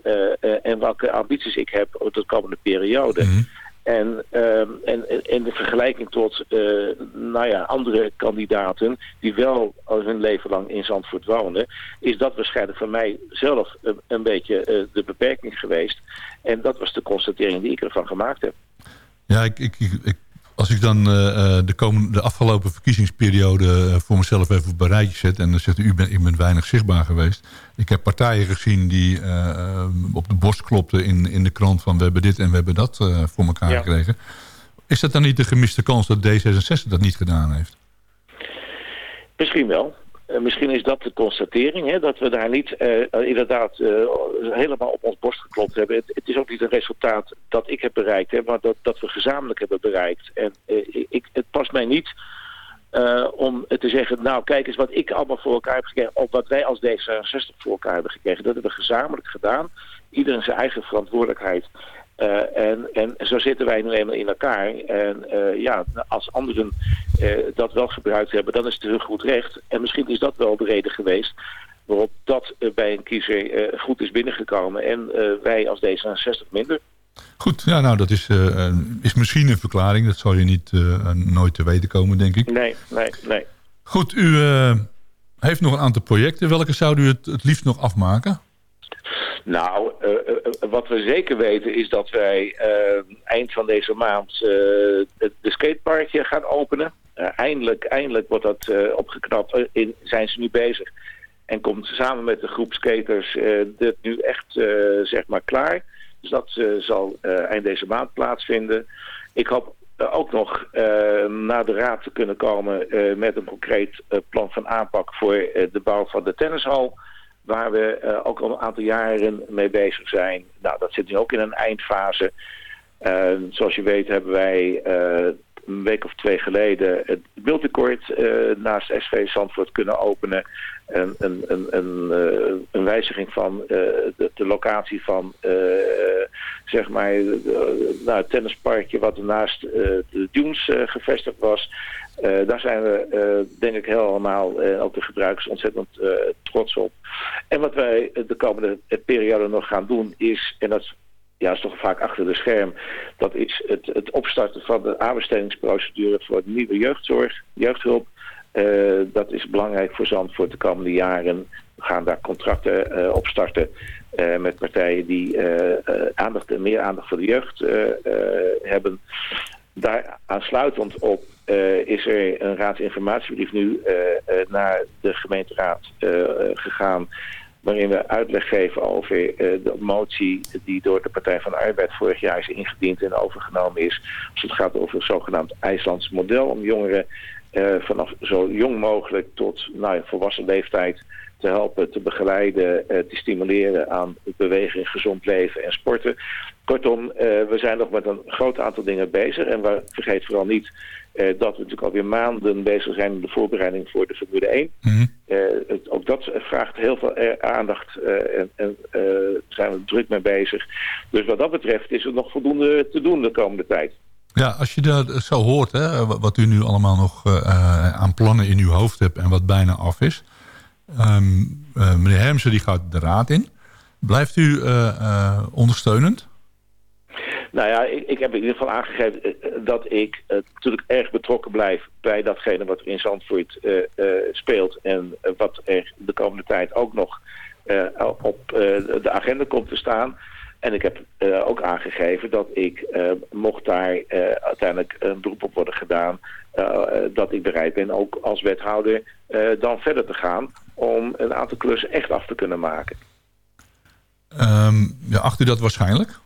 en welke ambities ik heb op de komende periode. -hmm. En, uh, en, en de vergelijking tot uh, nou ja, andere kandidaten die wel hun leven lang in Zandvoort wonen, is dat waarschijnlijk voor mij zelf een, een beetje uh, de beperking geweest. En dat was de constatering die ik ervan gemaakt heb. Ja, ik, ik, ik als ik dan uh, de, komende, de afgelopen verkiezingsperiode uh, voor mezelf even op een rijtje zet... en dan zegt u, u bent, ik ben weinig zichtbaar geweest. Ik heb partijen gezien die op de borst klopten in, in de krant van... we hebben dit en we hebben dat voor elkaar ja. gekregen. Is dat dan niet de gemiste kans dat D66 dat niet gedaan heeft? Misschien wel. Uh, misschien is dat de constatering, hè, dat we daar niet uh, inderdaad uh, helemaal op ons borst geklopt hebben. Het, het, is ook niet een resultaat dat ik heb bereikt, hè, maar dat, dat we gezamenlijk hebben bereikt. En ik, het past mij niet om te zeggen, nou kijk eens wat ik allemaal voor elkaar heb gekregen, of wat wij als D66 voor elkaar hebben gekregen. Dat hebben we gezamenlijk gedaan, iedereen zijn eigen verantwoordelijkheid. Uh, en, en zo zitten wij nu eenmaal in elkaar. En uh, ja, als anderen uh, dat wel gebruikt hebben, dan is het heel goed recht. En misschien is dat wel de reden geweest waarop dat bij een kiezer goed is binnengekomen. En wij als D66 minder. Goed, ja, nou dat is, is misschien een verklaring. Dat zal je niet nooit te weten komen, denk ik. Nee, nee, nee. Goed, u heeft nog een aantal projecten. Welke zou u het, het liefst nog afmaken? Nou, uh, uh, wat we zeker weten is dat wij eind van deze maand het de skateparkje gaan openen. eindelijk, eindelijk wordt dat opgeknapt. In, zijn ze nu bezig. En komt samen met de groep skaters dit nu echt zeg maar klaar. Dus dat zal eind deze maand plaatsvinden. Ik hoop ook nog naar de raad te kunnen komen met een concreet plan van aanpak voor de bouw van de tennishal. Waar we ook al een aantal jaren mee bezig zijn. Nou, dat zit nu ook in een eindfase. zoals je weet hebben wij een week of twee geleden het beeldtekort uh, naast SV Zandvoort kunnen openen. Een, een, een, een, een wijziging van uh, de, de, locatie van zeg maar nou, het tennisparkje wat naast de Dunes gevestigd was. daar zijn we denk ik helemaal, en ook de gebruikers, ontzettend trots op. En wat wij de komende periode nog gaan doen is, en dat ja, is toch vaak achter de scherm. Dat is het, het opstarten van de aanbestedingsprocedure voor nieuwe jeugdzorg, jeugdhulp. Uh, dat is belangrijk voor Zandvoort de komende jaren. We gaan daar contracten uh, op starten uh, met partijen die aandacht, meer aandacht voor de jeugd hebben. Daar aansluitend op is er een raadsinformatiebrief nu naar de gemeenteraad gegaan waarin we uitleg geven over uh, de motie die door de Partij van de Arbeid vorig jaar is ingediend en overgenomen is. Als het gaat over het zogenaamd IJslands model om jongeren uh, vanaf zo jong mogelijk tot nou, volwassen leeftijd te helpen, te begeleiden, uh, te stimuleren aan beweging, gezond leven en sporten. Kortom, we zijn nog met een groot aantal dingen bezig en we, vergeet vooral niet dat we natuurlijk alweer maanden bezig zijn in de voorbereiding voor de Formule 1. Mm het, ook dat vraagt heel veel aandacht en, en daar zijn we druk mee bezig. Dus wat dat betreft is er nog voldoende te doen de komende tijd. Ja, als je dat zo hoort, hè, wat u nu allemaal nog aan plannen in uw hoofd hebt en wat bijna af is. Um, meneer Hermsen die gaat de raad in. Blijft u ondersteunend? Nou ja, ik, ik, heb in ieder geval aangegeven eh, eh, dat ik uh, natuurlijk erg betrokken blijf bij datgene wat er in Zandvoort speelt. En wat er de komende tijd ook nog op de agenda komt te staan. En ik heb ook aangegeven dat ik, mocht daar uiteindelijk een beroep op worden gedaan, dat ik bereid ben ook als wethouder dan verder te gaan om een aantal klussen echt af te kunnen maken. Um, ja, acht u dat waarschijnlijk?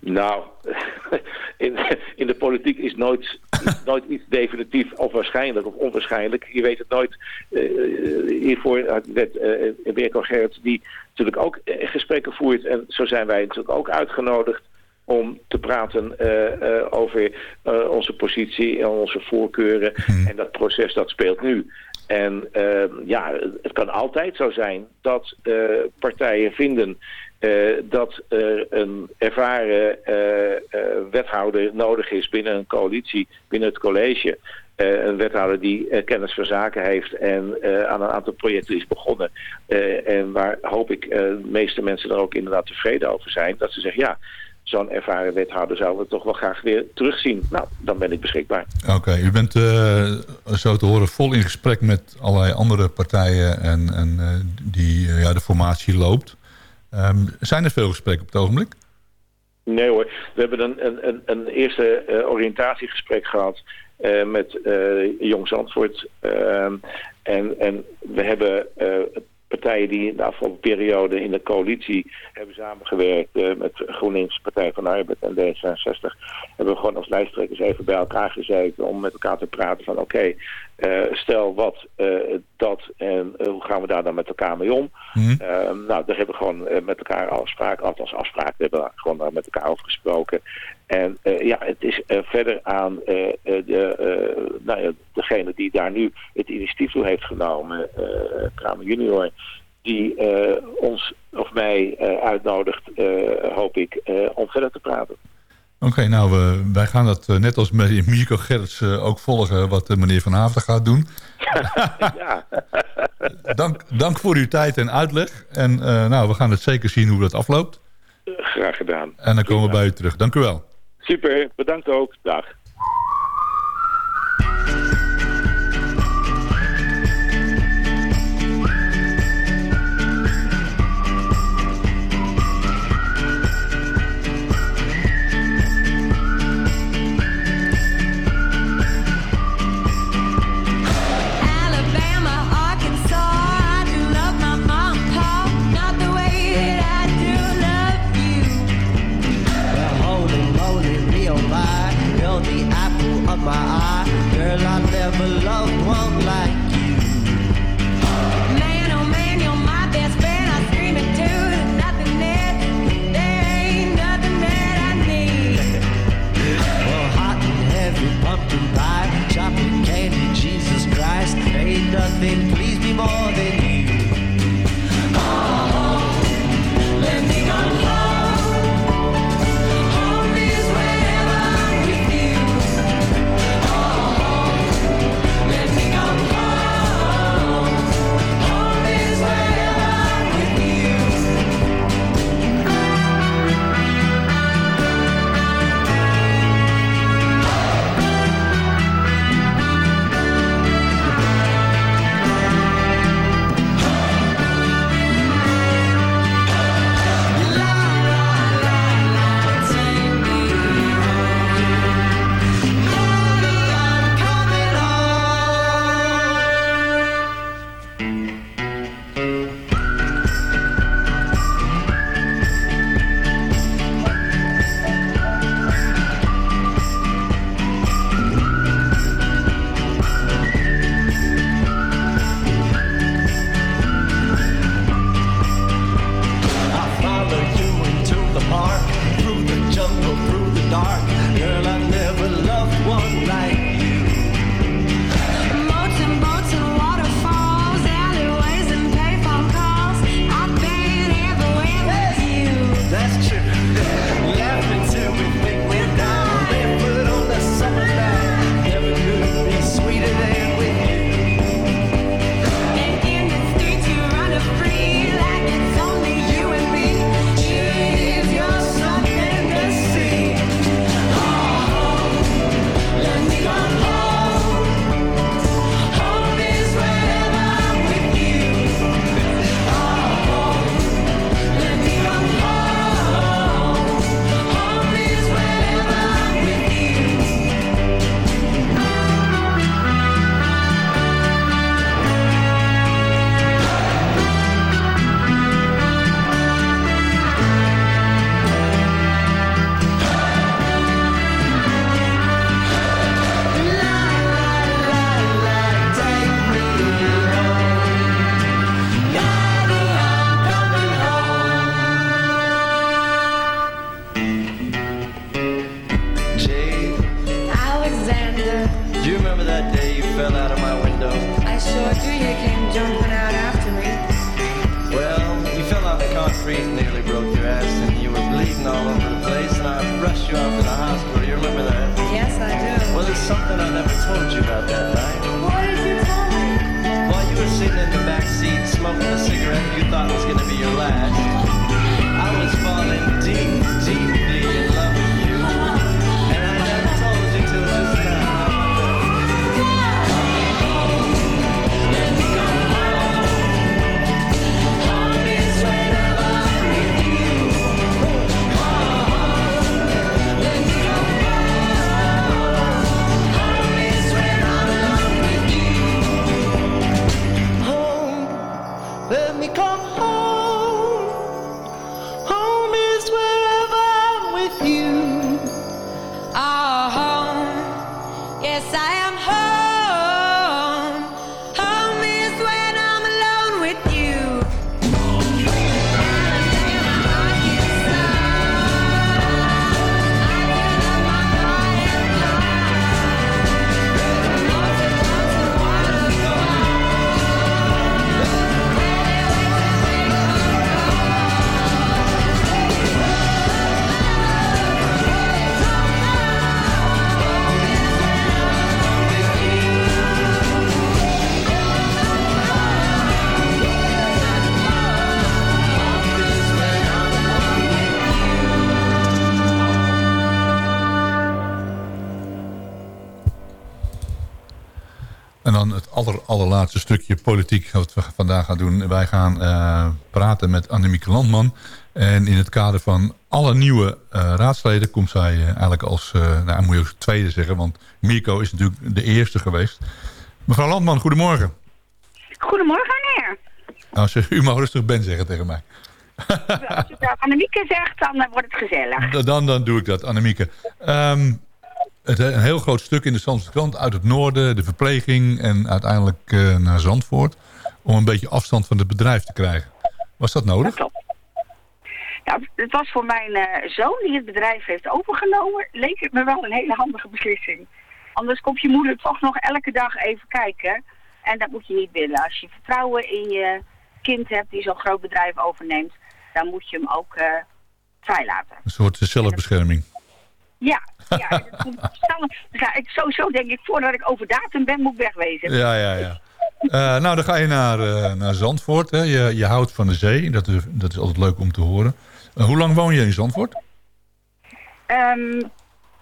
Nou, in, in de politiek is nooit, nooit iets definitief of waarschijnlijk of onwaarschijnlijk. Je weet het nooit. Uh, hiervoor had net uh, Berko Gerrit die natuurlijk ook gesprekken voert. En zo zijn wij natuurlijk ook uitgenodigd om te praten over onze positie en onze voorkeuren. Hmm. En dat proces dat speelt nu. En ja, het kan altijd zo zijn dat partijen vinden uh, dat er een ervaren uh, uh, wethouder nodig is binnen een coalitie, binnen het college. een wethouder die kennis van zaken heeft en aan een aantal projecten is begonnen. en waar hoop ik de meeste mensen er ook inderdaad tevreden over zijn. Dat ze zeggen, ja, zo'n ervaren wethouder zouden we toch wel graag weer terugzien. Nou, dan ben ik beschikbaar. Oké, u bent zo te horen vol in gesprek met allerlei andere partijen en, en die ja, de formatie loopt. Um, zijn er veel gesprekken op het ogenblik? Nee hoor, we hebben een, een, een eerste uh, oriëntatiegesprek gehad uh, met uh, Jong Zandvoort. Ehm, en, en we hebben partijen die in de afgelopen periode in de coalitie hebben samengewerkt met GroenLinks, Partij van Arbeid en D66, hebben we gewoon als lijsttrekkers even bij elkaar gezeten om met elkaar te praten van oké, uh, stel wat, uh, dat en uh, hoe gaan we daar dan met elkaar mee om? Mm. nou, daar hebben we gewoon met elkaar afspraken, althans afspraken, we hebben gewoon daar met elkaar over gesproken. En ja, het is verder aan de, nou ja, degene die daar nu het initiatief toe heeft genomen, Kramer junior, die ons of mij uitnodigt, hoop ik, om verder te praten. Oké, nou, wij gaan dat uh, net als Mirko Gerrits uh, ook volgen wat uh, meneer Van Haafden gaat doen. ja. dank, dank voor uw tijd en uitleg. En nou, we gaan het zeker zien hoe dat afloopt. Graag gedaan. En dan komen we bij u terug. Dank u wel. Super, bedankt ook. Dag. Allerlaatste stukje politiek wat we vandaag gaan doen. Wij gaan eh, praten met Annemieke Landman. En in het kader van alle nieuwe eh, raadsleden komt zij eh, eigenlijk als, nou moet je ook tweede zeggen, want Mirko is natuurlijk de eerste geweest. Mevrouw Landman, goedemorgen. Goedemorgen, meneer. Nou, zeg, u mag rustig Ben zeggen tegen mij. Als je dat Annemieke zegt, dan wordt het gezellig. Dan, dan doe ik dat, Annemieke. Ehm, het, een heel groot stuk in de Zandvoortse krant uit het noorden, de verpleging en uiteindelijk uh, naar Zandvoort. Om een beetje afstand van het bedrijf te krijgen. Was dat nodig? Dat klopt. Ja, het was voor mijn uh, zoon die het bedrijf heeft overgenomen, leek het me wel een hele handige beslissing. Anders komt je moeder toch nog elke dag even kijken. En dat moet je niet willen. Als je vertrouwen in je kind hebt die zo'n groot bedrijf overneemt, dan moet je hem ook uh, vrijlaten. Een soort zelfbescherming. Ja, ja, ja ik, sowieso denk ik, voordat ik over datum ben, moet ik wegwezen. Ja, ja, ja. Uh, nou, dan ga je naar, uh, naar Zandvoort. Hè. Je, je houdt van de zee. Dat is, dat is altijd leuk om te horen. Uh, hoe lang woon je in Zandvoort? Um,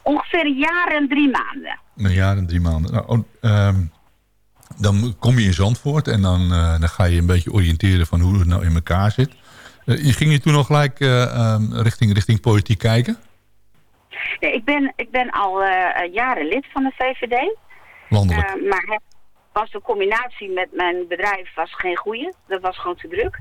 ongeveer een jaar en drie maanden. Een jaar en drie maanden. Nou, um, dan kom je in Zandvoort en dan, dan ga je een beetje oriënteren van hoe het nou in elkaar zit. je ging je toen nog gelijk um, richting, richting politiek kijken? Nee, ik ben, ik ben al uh, jaren lid van de VVD. Landelijk. Uh, maar was de combinatie met mijn bedrijf was geen goede. Dat was gewoon te druk.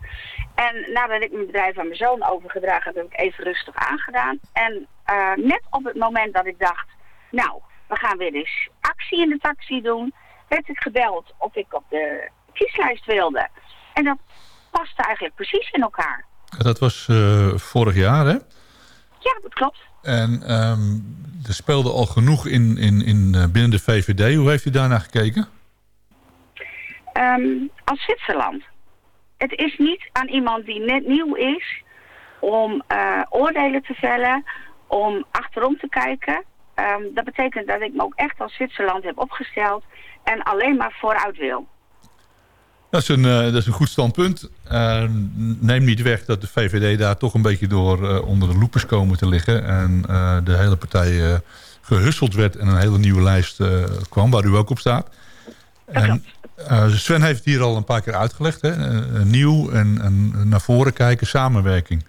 En nadat ik mijn bedrijf aan mijn zoon overgedragen heb, heb ik even rustig aangedaan. En uh, net op het moment dat ik dacht, nou, we gaan weer eens actie in de taxi doen, werd ik gebeld of ik op de kieslijst wilde. En dat paste eigenlijk precies in elkaar. Dat was vorig jaar, hè? Ja, dat klopt. En um, er speelde al genoeg in, in, in, binnen de VVD. Hoe heeft u daarnaar gekeken? Um, als Zwitserland. Het is niet aan iemand die net nieuw is om uh, oordelen te vellen, om achterom te kijken. Um, dat betekent dat ik me ook echt als Zwitserland heb opgesteld en alleen maar vooruit wil. Dat is een, uh, dat is een goed standpunt. Uh, neem niet weg dat de VVD daar toch een beetje door uh, onder de loep is komen te liggen. En de hele partij gehusseld werd en een hele nieuwe lijst kwam, waar u ook op staat. En, Sven heeft het hier al een paar keer uitgelegd. Hè? nieuw en, en, naar voren kijken, samenwerking.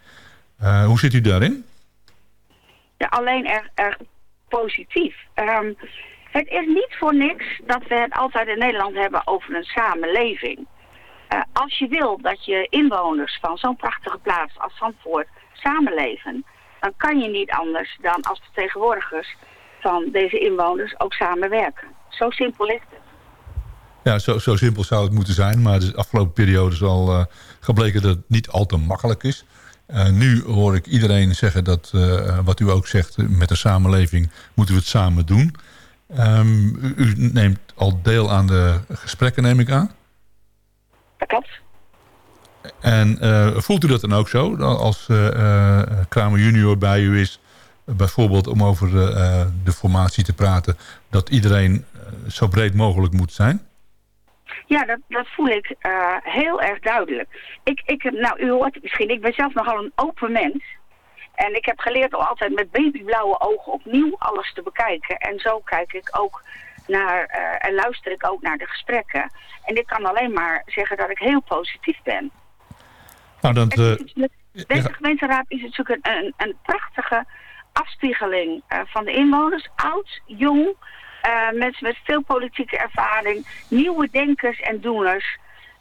hoe zit u daarin? Ja, alleen erg, erg positief. Um, het is niet voor niks dat we het altijd in Nederland hebben over een samenleving. Uh, als je wil dat je inwoners van zo'n prachtige plaats als Zandvoort samenleven... dan kan je niet anders dan als vertegenwoordigers van deze inwoners ook samenwerken. Zo simpel is het. Ja, zo, zo simpel zou het moeten zijn. Maar de afgelopen periode is al uh, gebleken dat het niet al te makkelijk is. Uh, nu hoor ik iedereen zeggen dat, wat u ook zegt... met de samenleving moeten we het samen doen... U, u, neemt al deel aan de gesprekken, neem ik aan? Dat klopt. En eh, voelt u dat dan ook zo? Als eh, Kramer junior bij u is, bijvoorbeeld om over de formatie te praten... dat iedereen zo breed mogelijk moet zijn? Ja, dat, dat voel ik heel erg duidelijk. Ik, ik, nou, u hoort het misschien, ik ben zelf nogal een open mens. En ik heb geleerd om altijd met babyblauwe ogen opnieuw alles te bekijken. En zo kijk ik ook naar, eh, en luister ik ook naar de gesprekken. En ik kan alleen maar zeggen dat ik heel positief ben. Nou, dan, eh, Deze gemeenteraad is natuurlijk een, een, een prachtige afspiegeling eh, van de inwoners. Oud, jong, mensen met veel politieke ervaring, nieuwe denkers en doeners.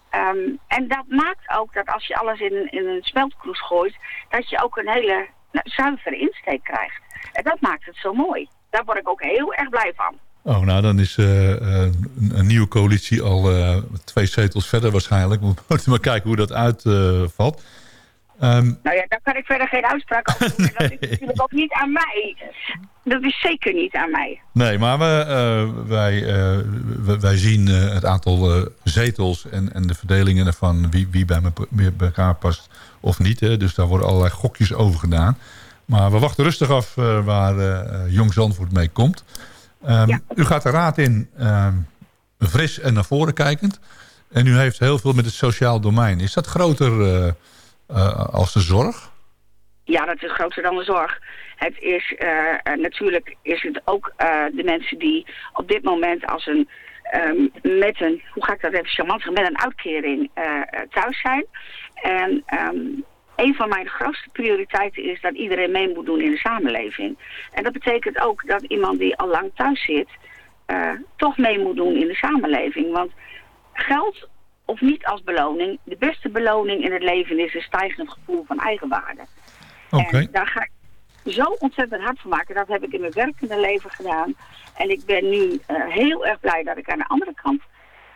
Ehm, en dat maakt ook dat als je alles in, in een smeltkroes gooit, dat je ook een hele nou, zuivere insteek krijgt. En dat maakt het zo mooi. Daar word ik ook heel erg blij van. Oh, nou, dan is eh, eh, een, een nieuwe coalitie al eh, twee zetels verder waarschijnlijk. We moeten maar kijken hoe dat uitvalt. Ehm Nou ja, daar kan ik verder geen uitspraak over doen. Dat is natuurlijk ook niet aan mij. Dat is zeker niet aan mij. nee, maar we, wij, wij zien het aantal zetels en, en de verdelingen ervan... wie, wie bij, me, bij elkaar past of niet. Hè. Dus daar worden allerlei gokjes over gedaan. Maar we wachten rustig af waar Jong Zandvoort mee komt. Ehm, U gaat de raad in ehm, fris en naar voren kijkend. En u heeft heel veel met het sociaal domein. Is dat groter eh, als de zorg? Ja, dat is groter dan de zorg. Het is, eh, natuurlijk is het ook de mensen die op dit moment als een, ehm, met een, hoe ga ik dat even charmant zeggen, met een uitkering thuis zijn. En een van mijn grootste prioriteiten is dat iedereen mee moet doen in de samenleving. En dat betekent ook dat iemand die al lang thuis zit, eh, toch mee moet doen in de samenleving. Want geld of niet als beloning, de beste beloning in het leven is een stijgend gevoel van eigenwaarde. Oké. En daar ga ik zo ontzettend hard voor maken. Dat heb ik in mijn werkende leven gedaan. En ik ben nu eh, heel erg blij dat ik aan de andere kant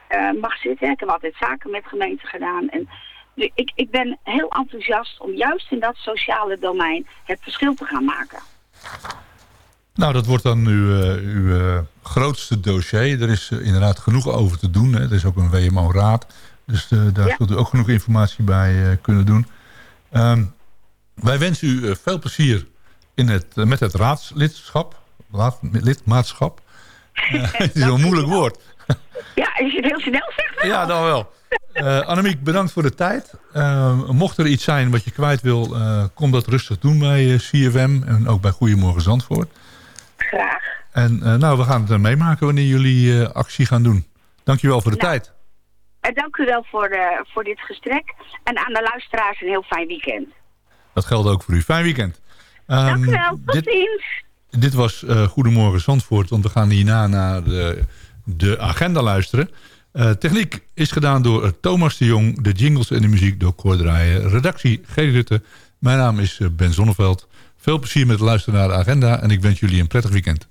eh, mag zitten. Ik heb altijd zaken met gemeenten gedaan. En ik, ik ben heel enthousiast om juist in dat sociale domein het verschil te gaan maken. Nou, dat wordt dan uw, eh, uw eh, grootste dossier. Er is eh, inderdaad genoeg over te doen. Hè. Er is ook een WMO-raad. Dus daar Ja. zult u ook genoeg informatie bij kunnen doen. Ehm, wij wensen u veel plezier in het, met het raadslidschap. Lidmaatschap. Eh, het is een moeilijk woord. Ja, als je het heel snel zegt. Ja, dan wel. Eh Annemiek, bedankt voor de tijd. Eh, mocht er iets zijn wat je kwijt wil, eh, kom dat rustig doen bij CFM. En ook bij Goedemorgen Zandvoort. Graag. En nou, we gaan het meemaken wanneer jullie actie gaan doen. Dankjewel voor de tijd. En dank u wel voor, voor dit gesprek. En aan de luisteraars een heel fijn weekend. Dat geldt ook voor u. Fijn weekend. Ehm, dank u wel. Tot dit, ziens. dit was Goedemorgen Zandvoort, want we gaan hierna naar de, de agenda luisteren. Eh, techniek is gedaan door eh, Thomas de Jong, de jingles en de muziek door Cor Draaien. Redactie G. Rutte. Mijn naam is eh, Ben Zonneveld. Veel plezier met luisteren naar de agenda en ik wens jullie een prettig weekend.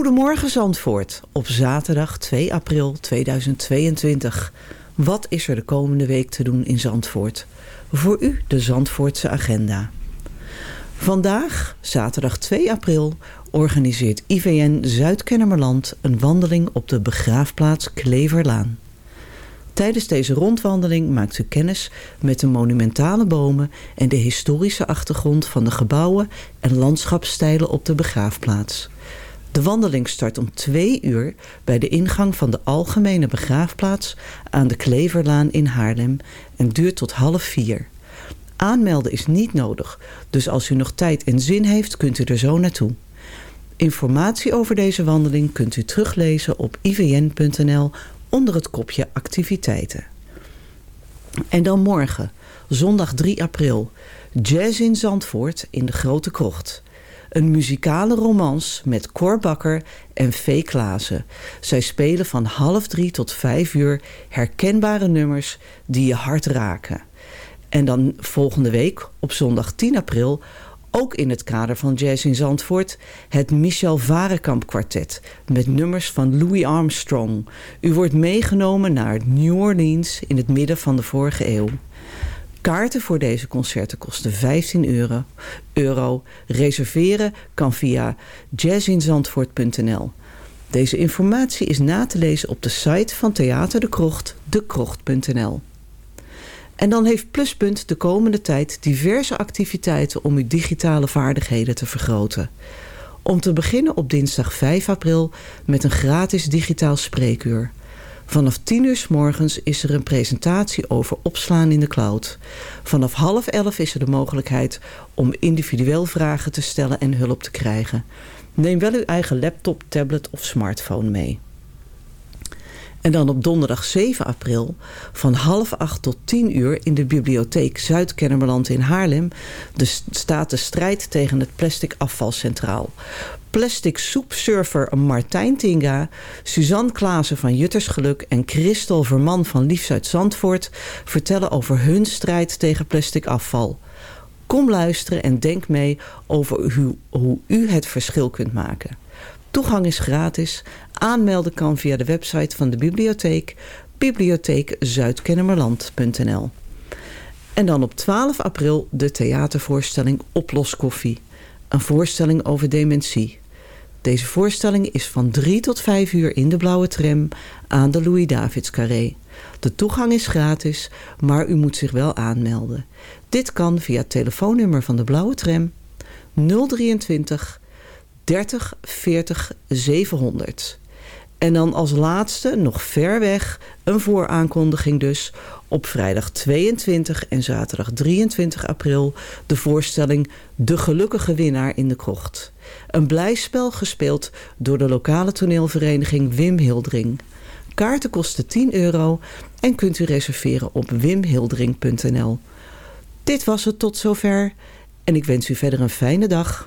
Goedemorgen Zandvoort, op zaterdag 2 april 2022. Wat is er de komende week te doen in Zandvoort? Voor u de Zandvoortse agenda. Vandaag, zaterdag 2 april, organiseert IVN Zuid-Kennemerland een wandeling op de begraafplaats Kleverlaan. Tijdens deze rondwandeling maakt u kennis met de monumentale bomen en de historische achtergrond van de gebouwen en landschapsstijlen op de begraafplaats. De wandeling start om twee uur bij de ingang van de Algemene Begraafplaats aan de Kleverlaan in Haarlem en duurt tot half vier. Aanmelden is niet nodig, dus als u nog tijd en zin heeft kunt u er zo naartoe. Informatie over deze wandeling kunt u teruglezen op ivn.nl onder het kopje activiteiten. En dan morgen, zondag 3 april, Jazz in Zandvoort in de Grote Krocht. Een muzikale romans met Cor Bakker en Vee Klaassen. Zij spelen van half drie tot vijf uur herkenbare nummers die je hart raken. En dan volgende week, op zondag 10 april, ook in het kader van Jazz in Zandvoort, het Michel Varenkamp kwartet met nummers van Louis Armstrong. U wordt meegenomen naar New Orleans in het midden van de vorige eeuw. Kaarten voor deze concerten kosten 15 euro. Reserveren kan via jazzinzandvoort.nl. Deze informatie is na te lezen op de site van Theater de Krocht, dekrocht.nl. En dan heeft Pluspunt de komende tijd diverse activiteiten om uw digitale vaardigheden te vergroten. Om te beginnen op dinsdag 5 april met een gratis digitaal spreekuur. Vanaf 10 uur s morgens is er een presentatie over opslaan in de cloud. Vanaf half 11 is er de mogelijkheid om individueel vragen te stellen en hulp te krijgen. Neem wel uw eigen laptop, tablet of smartphone mee. En dan op donderdag 7 april van half 8 tot 10 uur in de bibliotheek Zuid-Kennemerland in Haarlem de, staat de strijd tegen het plastic afval centraal. Plastic soepsurfer Martijn Tinga, Suzanne Klaassen van Juttersgeluk en Christel Verman van Liefs uit Zandvoort vertellen over hun strijd tegen plastic afval. Kom luisteren en denk mee over hoe u het verschil kunt maken. Toegang is gratis. Aanmelden kan via de website van de bibliotheek bibliotheekzuidkennemerland.nl En dan op 12 april de theatervoorstelling Oploskoffie. Een voorstelling over dementie. Deze voorstelling is van 3 tot 5 uur in de blauwe tram aan de Louis-Davids Carré. De toegang is gratis, maar u moet zich wel aanmelden. Dit kan via het telefoonnummer van de blauwe tram 023 30 40 700. En dan als laatste, nog ver weg, een vooraankondiging dus. Op vrijdag 22 en zaterdag 23 april de voorstelling De Gelukkige Winnaar in de Krocht. Een blijspel gespeeld door de lokale toneelvereniging Wim Hildring. Kaarten kosten 10 euro en kunt u reserveren op wimhildring.nl. Dit was het tot zover en ik wens u verder een fijne dag.